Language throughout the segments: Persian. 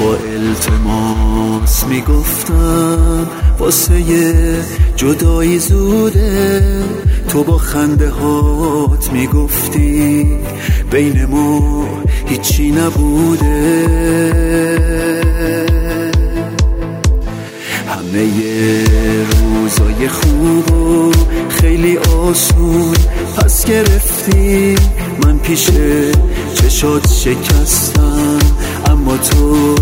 با التماس می‌گفتم واسه جدایی زوده. تو با خنده هات می‌گفتی بین ما هیچی نبوده. خوب و خیلی آسون پس گرفتی من پیش چشات شکستم اما تو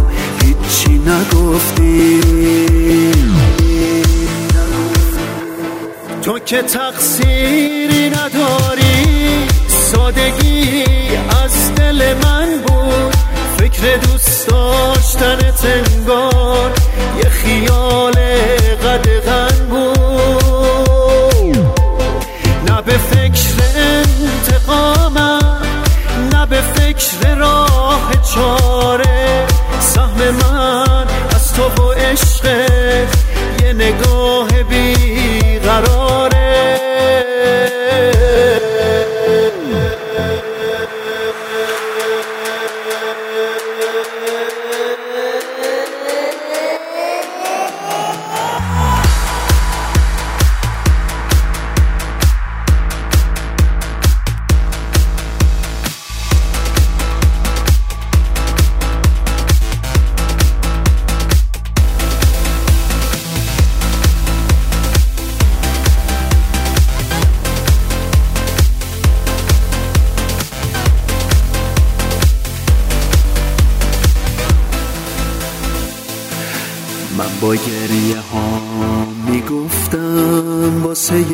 هیچی نگفتی تو که تقصیری نداری. به فکر انتقامم نه به فکر راه چاره. سهم من از تو و عشق یه نگاه من با گریه ها می‌گفتم واسه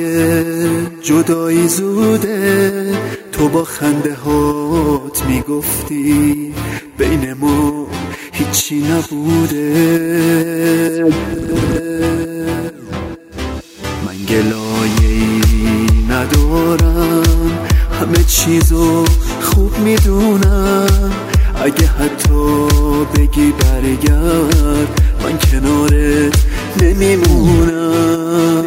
جدایی زوده تو با خنده هات می‌گفتی بین ما هیچی نبوده. من گلایه ندارم همه چیزو خوب می‌دونم اگه حتی بگی برگرد من کنارت نمیمونم.